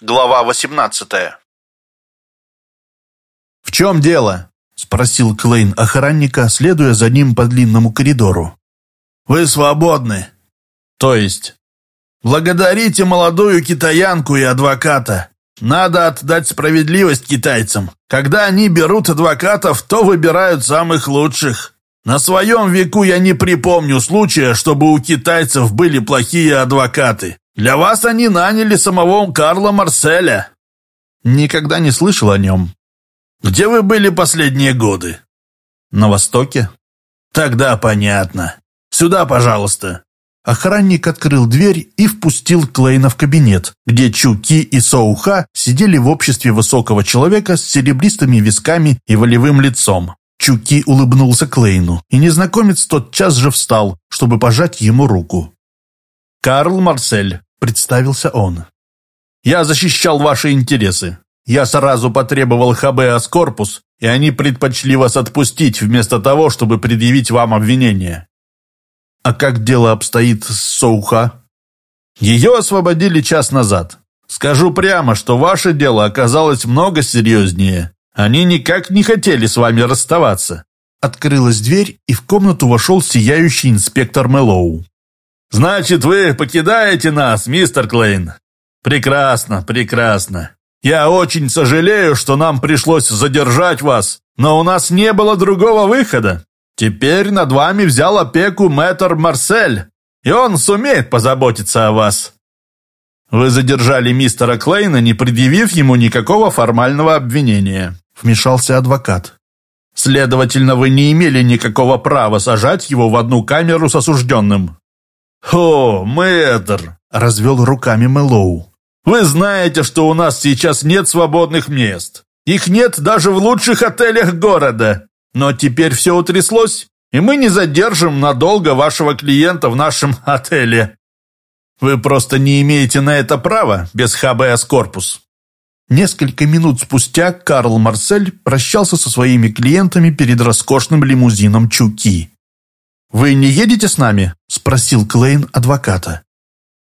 Глава 18 «В чем дело?» — спросил Клейн охранника, следуя за ним по длинному коридору. «Вы свободны». «То есть?» «Благодарите молодую китаянку и адвоката. Надо отдать справедливость китайцам. Когда они берут адвокатов, то выбирают самых лучших. На своем веку я не припомню случая, чтобы у китайцев были плохие адвокаты. Для вас они наняли самого Карла Марселя». «Никогда не слышал о нем». «Где вы были последние годы?» «На Востоке». «Тогда понятно. Сюда, пожалуйста». Охранник открыл дверь и впустил Клейна в кабинет, где Чуки и Соуха сидели в обществе высокого человека с серебристыми висками и волевым лицом. Чуки улыбнулся Клейну, и незнакомец тотчас же встал, чтобы пожать ему руку. «Карл Марсель», — представился он. «Я защищал ваши интересы. Я сразу потребовал ХБС корпус, и они предпочли вас отпустить, вместо того, чтобы предъявить вам обвинение. А как дело обстоит с Соуха? Ее освободили час назад. Скажу прямо, что ваше дело оказалось много серьезнее. Они никак не хотели с вами расставаться. Открылась дверь, и в комнату вошел сияющий инспектор Мэллоу. «Значит, вы покидаете нас, мистер Клейн?» «Прекрасно, прекрасно. Я очень сожалею, что нам пришлось задержать вас, но у нас не было другого выхода. Теперь над вами взял опеку мэтр Марсель, и он сумеет позаботиться о вас. Вы задержали мистера Клейна, не предъявив ему никакого формального обвинения, вмешался адвокат. Следовательно, вы не имели никакого права сажать его в одну камеру с осужденным. «О, мэтр!» – развел руками Мэллоу. «Вы знаете, что у нас сейчас нет свободных мест. Их нет даже в лучших отелях города. Но теперь все утряслось, и мы не задержим надолго вашего клиента в нашем отеле. Вы просто не имеете на это права без ХБС корпус. Несколько минут спустя Карл Марсель прощался со своими клиентами перед роскошным лимузином Чуки. «Вы не едете с нами?» – спросил Клейн адвоката.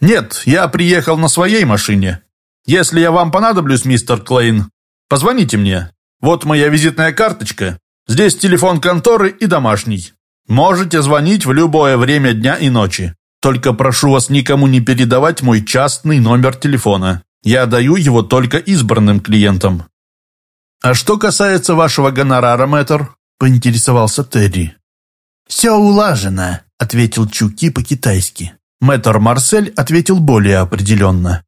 «Нет, я приехал на своей машине. Если я вам понадоблюсь, мистер Клейн, позвоните мне. Вот моя визитная карточка. Здесь телефон конторы и домашний. Можете звонить в любое время дня и ночи. Только прошу вас никому не передавать мой частный номер телефона. Я даю его только избранным клиентам. А что касается вашего гонорара, мэтр, поинтересовался Терри. «Все улажено», — ответил Чуки по-китайски. Мэтр Марсель ответил более определенно.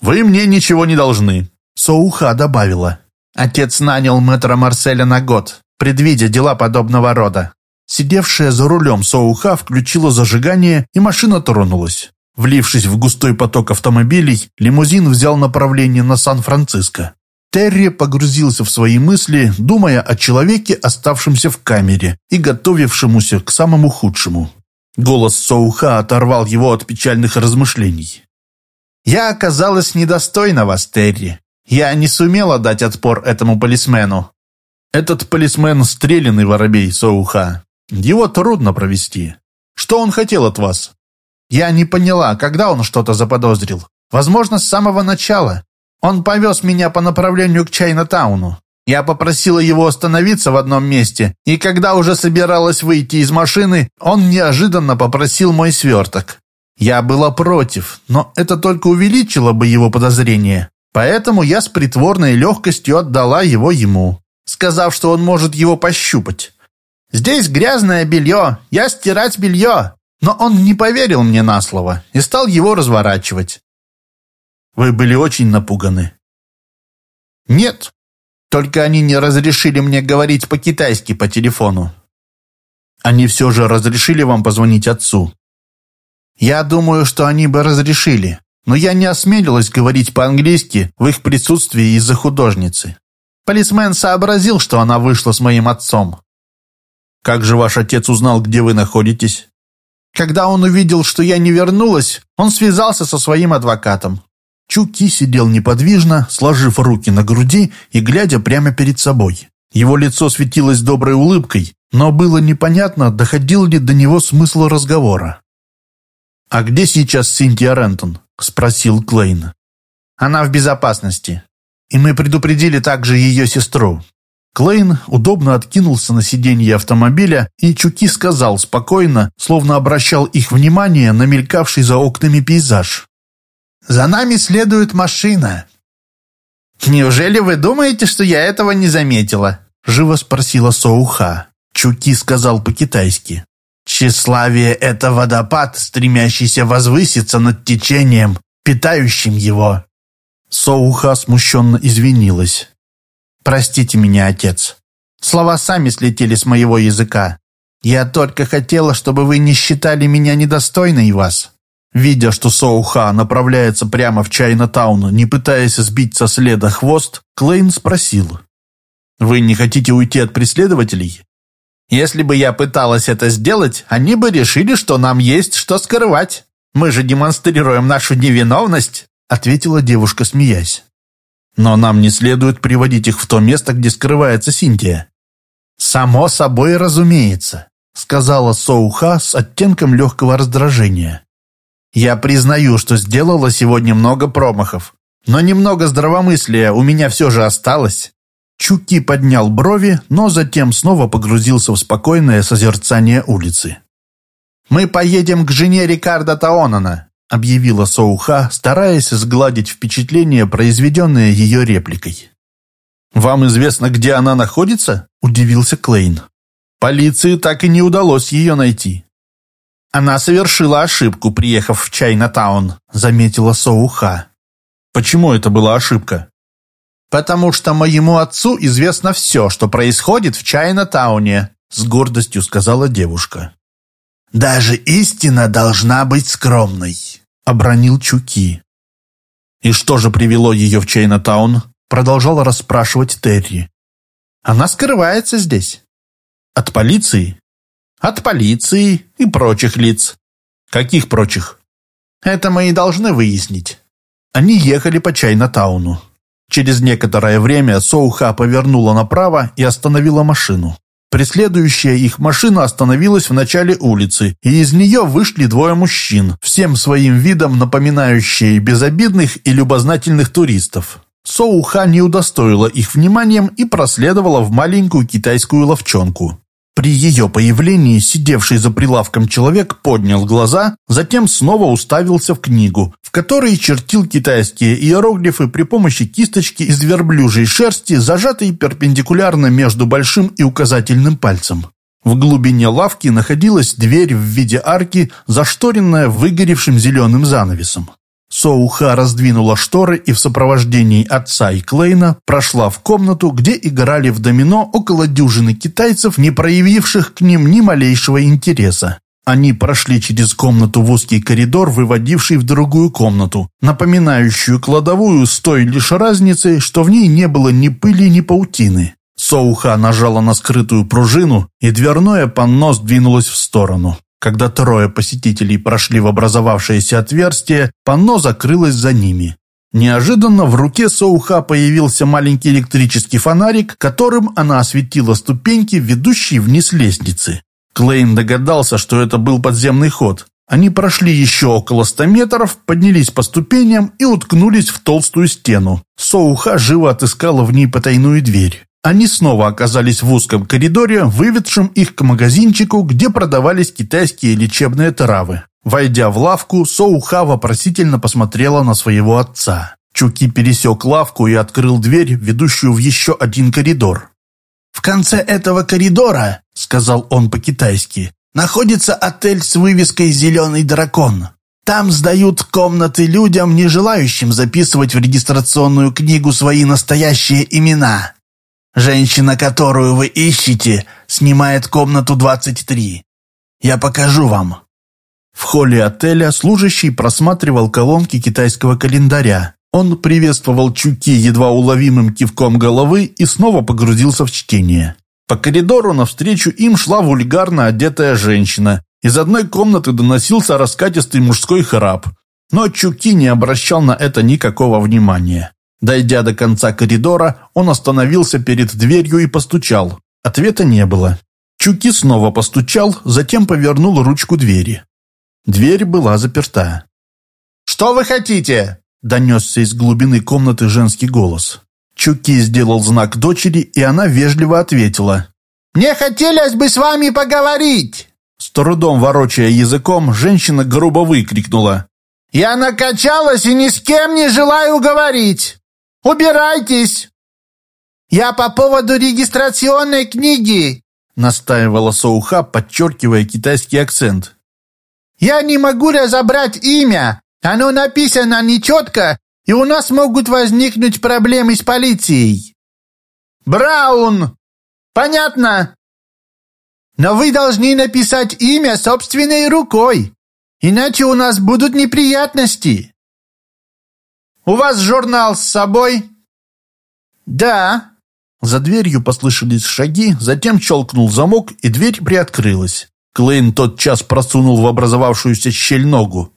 «Вы мне ничего не должны», — Соуха добавила. «Отец нанял мэтра Марселя на год предвидя дела подобного рода. Сидевшая за рулем Соуха включила зажигание, и машина тронулась. Влившись в густой поток автомобилей, лимузин взял направление на Сан-Франциско. Терри погрузился в свои мысли, думая о человеке, оставшемся в камере и готовившемуся к самому худшему. Голос Соуха оторвал его от печальных размышлений. «Я оказалась недостойна вас, Терри. Я не сумела дать отпор этому полисмену. Этот полисмен стрелянный воробей Соуха. Его трудно провести. Что он хотел от вас? Я не поняла, когда он что-то заподозрил. Возможно, с самого начала. Он повез меня по направлению к Чайна-тауну. Я попросила его остановиться в одном месте, и когда уже собиралась выйти из машины, он неожиданно попросил мой сверток. Я была против, но это только увеличило бы его подозрение. Поэтому я с притворной легкостью отдала его ему сказав, что он может его пощупать. «Здесь грязное белье, я стирать белье!» Но он не поверил мне на слово и стал его разворачивать. «Вы были очень напуганы?» «Нет, только они не разрешили мне говорить по-китайски по телефону». «Они все же разрешили вам позвонить отцу?» «Я думаю, что они бы разрешили, но я не осмелилась говорить по-английски в их присутствии из-за художницы. Полисмен сообразил, что она вышла с моим отцом. Как же ваш отец узнал, где вы находитесь? Когда он увидел, что я не вернулась, он связался со своим адвокатом. Чуки сидел неподвижно, сложив руки на груди и глядя прямо перед собой. Его лицо светилось доброй улыбкой, но было непонятно, доходил ли до него смысл разговора. «А где сейчас Синтия Рентон?» – спросил Клейн. Она в безопасности. И мы предупредили также ее сестру. Клейн удобно откинулся на сиденье автомобиля, и Чуки сказал спокойно, словно обращал их внимание на мелькавший за окнами пейзаж. «За нами следует машина». «Неужели вы думаете, что я этого не заметила?» – живо спросила Соуха. Чуки сказал по-китайски. «Тщеславие – это водопад, стремящийся возвыситься над течением, питающим его». Соуха смущенно извинилась. «Простите меня, отец. Слова сами слетели с моего языка. Я только хотела, чтобы вы не считали меня недостойной вас». Видя, что Соуха направляется прямо в Чайна-таун, не пытаясь сбить со следа хвост, Клейн спросил. «Вы не хотите уйти от преследователей?» «Если бы я пыталась это сделать, они бы решили, что нам есть что скрывать. Мы же демонстрируем нашу невиновность», ответила девушка, смеясь. Но нам не следует приводить их в то место, где скрывается Синтия. «Само собой разумеется», — сказала Соуха с оттенком легкого раздражения. «Я признаю, что сделала сегодня много промахов, но немного здравомыслия у меня все же осталось». Чуки поднял брови, но затем снова погрузился в спокойное созерцание улицы. «Мы поедем к жене Рикардо Таонана объявила Соуха, стараясь сгладить впечатление, произведенное ее репликой. «Вам известно, где она находится?» – удивился Клейн. «Полиции так и не удалось ее найти». «Она совершила ошибку, приехав в Чайнатаун», – заметила Соуха. «Почему это была ошибка?» «Потому что моему отцу известно все, что происходит в Чайнатауне», – с гордостью сказала девушка. «Даже истина должна быть скромной», — обронил Чуки. «И что же привело ее в Чайнатаун?» — продолжал расспрашивать Терри. «Она скрывается здесь». «От полиции?» «От полиции и прочих лиц». «Каких прочих?» «Это мы и должны выяснить». Они ехали по Чайнатауну. Через некоторое время Соуха повернула направо и остановила машину. Преследующая их машина остановилась в начале улицы, и из нее вышли двое мужчин, всем своим видом напоминающие безобидных и любознательных туристов. Соуха не удостоила их вниманием и проследовала в маленькую китайскую ловчонку. При ее появлении сидевший за прилавком человек поднял глаза, затем снова уставился в книгу, в которой чертил китайские иероглифы при помощи кисточки из верблюжьей шерсти, зажатой перпендикулярно между большим и указательным пальцем. В глубине лавки находилась дверь в виде арки, зашторенная выгоревшим зеленым занавесом. Соуха раздвинула шторы и в сопровождении отца и Клейна прошла в комнату, где играли в домино около дюжины китайцев, не проявивших к ним ни малейшего интереса. Они прошли через комнату в узкий коридор, выводивший в другую комнату, напоминающую кладовую с той лишь разницей, что в ней не было ни пыли, ни паутины. Соуха нажала на скрытую пружину, и дверное панно сдвинулось в сторону. Когда трое посетителей прошли в образовавшееся отверстие, панно закрылось за ними. Неожиданно в руке Соуха появился маленький электрический фонарик, которым она осветила ступеньки, ведущие вниз лестницы. Клейн догадался, что это был подземный ход. Они прошли еще около ста метров, поднялись по ступеням и уткнулись в толстую стену. Соуха живо отыскала в ней потайную дверь. Они снова оказались в узком коридоре, выведшем их к магазинчику, где продавались китайские лечебные травы. Войдя в лавку, Соуха вопросительно посмотрела на своего отца. Чуки пересек лавку и открыл дверь, ведущую в еще один коридор. «В конце этого коридора, — сказал он по-китайски, — находится отель с вывеской «Зеленый дракон». Там сдают комнаты людям, не желающим записывать в регистрационную книгу свои настоящие имена. Женщина, которую вы ищете, снимает комнату 23. Я покажу вам». В холле отеля служащий просматривал колонки китайского календаря. Он приветствовал Чуки едва уловимым кивком головы и снова погрузился в чтение. По коридору навстречу им шла вульгарно одетая женщина. Из одной комнаты доносился раскатистый мужской храп. Но Чуки не обращал на это никакого внимания. Дойдя до конца коридора, он остановился перед дверью и постучал. Ответа не было. Чуки снова постучал, затем повернул ручку двери. Дверь была заперта. «Что вы хотите?» донесся из глубины комнаты женский голос. Чуки сделал знак дочери, и она вежливо ответила. «Мне хотелось бы с вами поговорить!» С трудом ворочая языком, женщина грубо выкрикнула. «Я накачалась и ни с кем не желаю говорить! Убирайтесь!» «Я по поводу регистрационной книги!» настаивала Соуха, подчеркивая китайский акцент. «Я не могу разобрать имя. Оно написано нечетко, и у нас могут возникнуть проблемы с полицией». «Браун! Понятно?» «Но вы должны написать имя собственной рукой, иначе у нас будут неприятности». «У вас журнал с собой?» «Да». За дверью послышались шаги, затем щелкнул замок, и дверь приоткрылась. Клейн тотчас просунул в образовавшуюся щель ногу.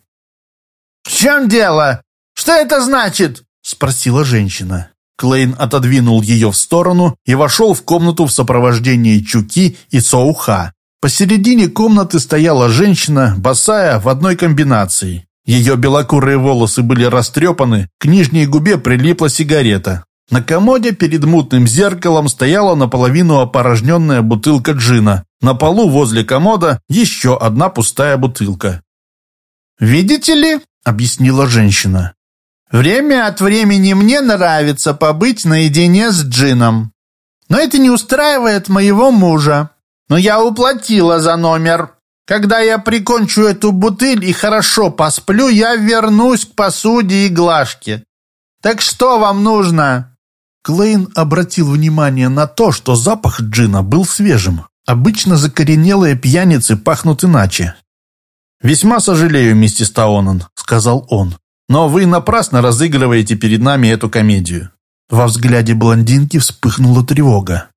«В чем дело? Что это значит?» — спросила женщина. Клейн отодвинул ее в сторону и вошел в комнату в сопровождении Чуки и Соуха. Посередине комнаты стояла женщина, босая, в одной комбинации. Ее белокурые волосы были растрепаны, к нижней губе прилипла сигарета. На комоде перед мутным зеркалом стояла наполовину опорожненная бутылка джина. На полу возле комода еще одна пустая бутылка. «Видите ли?» — объяснила женщина. «Время от времени мне нравится побыть наедине с джином. Но это не устраивает моего мужа. Но я уплатила за номер. Когда я прикончу эту бутыль и хорошо посплю, я вернусь к посуде и глажке. Так что вам нужно?» Клейн обратил внимание на то, что запах джина был свежим. Обычно закоренелые пьяницы пахнут иначе. «Весьма сожалею, миссис Таонан», — сказал он. «Но вы напрасно разыгрываете перед нами эту комедию». Во взгляде блондинки вспыхнула тревога.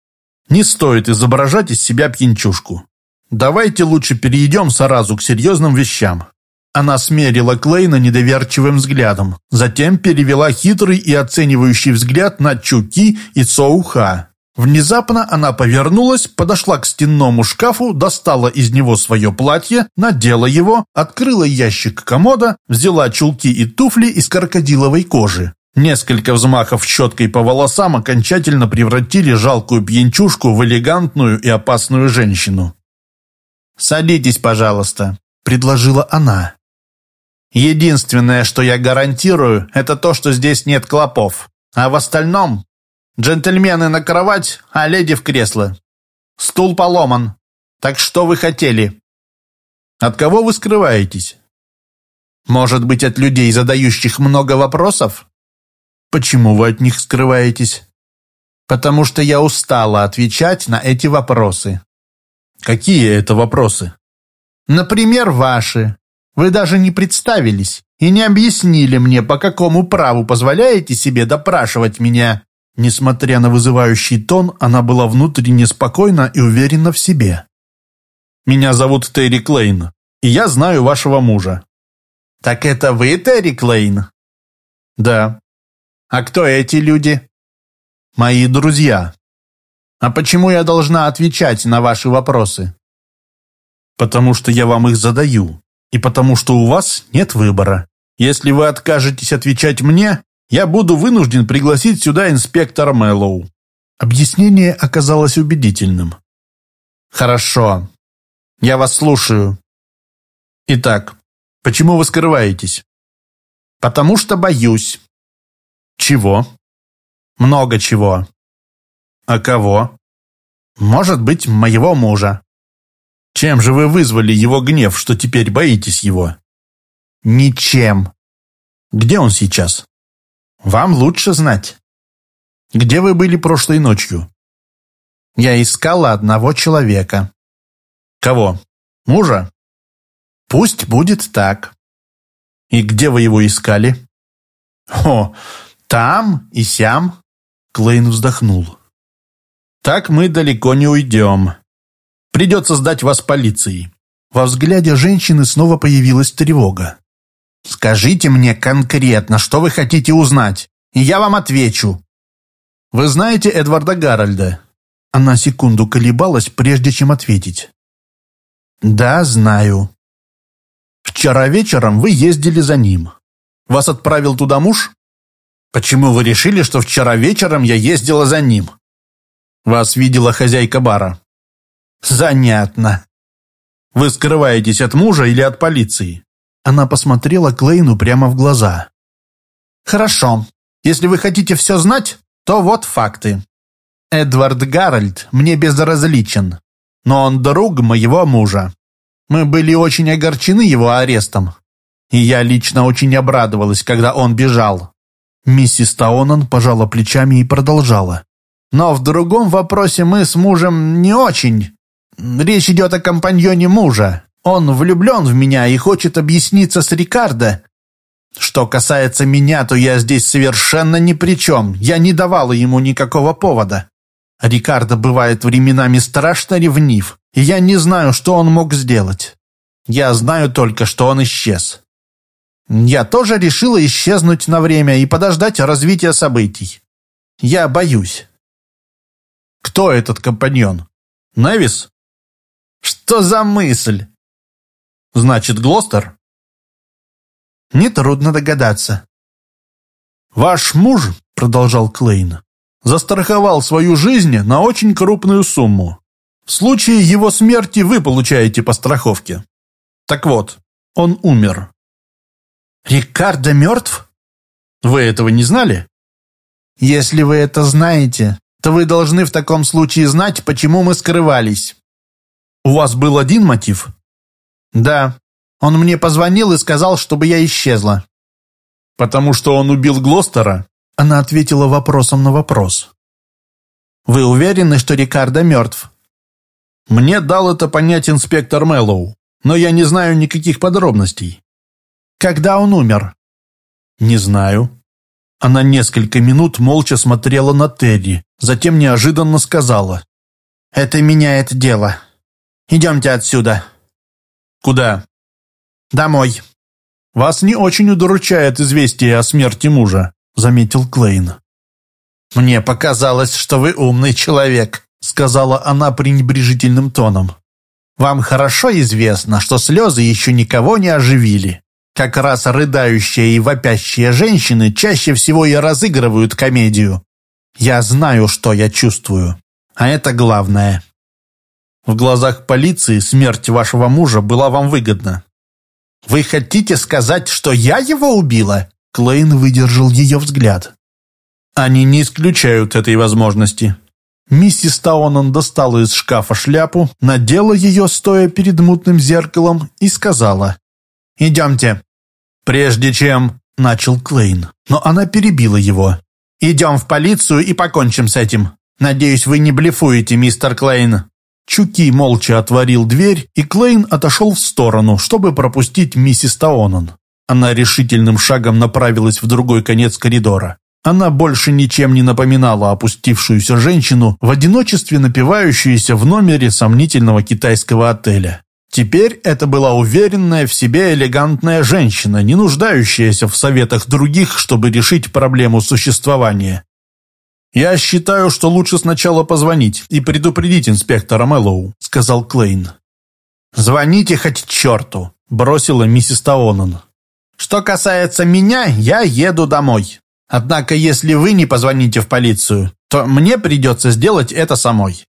«Не стоит изображать из себя пьянчушку. Давайте лучше перейдем сразу к серьезным вещам. Она смерила Клейна недоверчивым взглядом, затем перевела хитрый и оценивающий взгляд на Чуки и Соуха. Внезапно она повернулась, подошла к стенному шкафу, достала из него свое платье, надела его, открыла ящик комода, взяла чулки и туфли из крокодиловой кожи. Несколько взмахов щеткой по волосам окончательно превратили жалкую пьянчушку в элегантную и опасную женщину. «Садитесь, пожалуйста», — предложила она. Единственное, что я гарантирую, это то, что здесь нет клопов. А в остальном джентльмены на кровать, а леди в кресло. Стул поломан. Так что вы хотели? От кого вы скрываетесь? Может быть, от людей, задающих много вопросов? Почему вы от них скрываетесь? Потому что я устала отвечать на эти вопросы. Какие это вопросы? Например, ваши. Вы даже не представились и не объяснили мне, по какому праву позволяете себе допрашивать меня». Несмотря на вызывающий тон, она была внутренне спокойна и уверена в себе. «Меня зовут Терри Клейн, и я знаю вашего мужа». «Так это вы, Терри Клейн?» «Да». «А кто эти люди?» «Мои друзья». «А почему я должна отвечать на ваши вопросы?» «Потому что я вам их задаю и потому что у вас нет выбора. Если вы откажетесь отвечать мне, я буду вынужден пригласить сюда инспектора Мэллоу». Объяснение оказалось убедительным. «Хорошо. Я вас слушаю. Итак, почему вы скрываетесь?» «Потому что боюсь». «Чего?» «Много чего». «А кого?» «Может быть, моего мужа». Чем же вы вызвали его гнев, что теперь боитесь его? Ничем. Где он сейчас? Вам лучше знать. Где вы были прошлой ночью? Я искала одного человека. Кого? Мужа? Пусть будет так. И где вы его искали? О, там и сям. Клейн вздохнул. Так мы далеко не уйдем. Придется сдать вас полиции». Во взгляде женщины снова появилась тревога. «Скажите мне конкретно, что вы хотите узнать, и я вам отвечу». «Вы знаете Эдварда Гарольда?» Она секунду колебалась, прежде чем ответить. «Да, знаю. Вчера вечером вы ездили за ним. Вас отправил туда муж? Почему вы решили, что вчера вечером я ездила за ним? Вас видела хозяйка бара. Занятно. Вы скрываетесь от мужа или от полиции? Она посмотрела Клейну прямо в глаза. Хорошо. Если вы хотите все знать, то вот факты. Эдвард Гарольд мне безразличен, но он друг моего мужа. Мы были очень огорчены его арестом, и я лично очень обрадовалась, когда он бежал. Миссис Таонан пожала плечами и продолжала. Но в другом вопросе мы с мужем не очень. Речь идет о компаньоне мужа. Он влюблен в меня и хочет объясниться с Рикардо. Что касается меня, то я здесь совершенно ни при чем. Я не давала ему никакого повода. Рикардо бывает временами страшно ревнив, и я не знаю, что он мог сделать. Я знаю только, что он исчез. Я тоже решила исчезнуть на время и подождать развития событий. Я боюсь. Кто этот компаньон? Невис? Что за мысль? Значит, Глостер? Нетрудно догадаться. Ваш муж, продолжал Клейн, застраховал свою жизнь на очень крупную сумму. В случае его смерти вы получаете по страховке. Так вот, он умер. Рикардо мертв? Вы этого не знали? Если вы это знаете, то вы должны в таком случае знать, почему мы скрывались. У вас был один мотив? Да. Он мне позвонил и сказал, чтобы я исчезла. Потому что он убил Глостера? Она ответила вопросом на вопрос. «Вы уверены, что Рикардо мертв?» «Мне дал это понять инспектор Мэллоу, но я не знаю никаких подробностей». «Когда он умер?» «Не знаю». Она несколько минут молча смотрела на Терри, затем неожиданно сказала. «Это меняет дело. Идемте отсюда». «Куда?» «Домой». «Вас не очень удручает известие о смерти мужа», — заметил Клейн. «Мне показалось, что вы умный человек», — сказала она пренебрежительным тоном. «Вам хорошо известно, что слезы еще никого не оживили. Как раз рыдающие и вопящие женщины чаще всего и разыгрывают комедию. Я знаю, что я чувствую, а это главное». «В глазах полиции смерть вашего мужа была вам выгодна». «Вы хотите сказать, что я его убила?» Клейн выдержал ее взгляд. Они не исключают этой возможности. Миссис Таонан достала из шкафа шляпу, надела ее, стоя перед мутным зеркалом, и сказала «Идемте». «Прежде чем...» – начал Клейн, но она перебила его. «Идем в полицию и покончим с этим. Надеюсь, вы не блефуете, мистер Клейн». Чуки молча отворил дверь, и Клейн отошел в сторону, чтобы пропустить миссис Таонан. Она решительным шагом направилась в другой конец коридора. Она больше ничем не напоминала опустившуюся женщину, в одиночестве напивающуюся в номере сомнительного китайского отеля. Теперь это была уверенная в себе элегантная женщина, не нуждающаяся в советах других, чтобы решить проблему существования. «Я считаю, что лучше сначала позвонить и предупредить инспектора Мэллоу», — сказал Клейн. «Звоните хоть черту», — бросила миссис Таонан. Что касается меня, я еду домой. Однако, если вы не позвоните в полицию, то мне придется сделать это самой.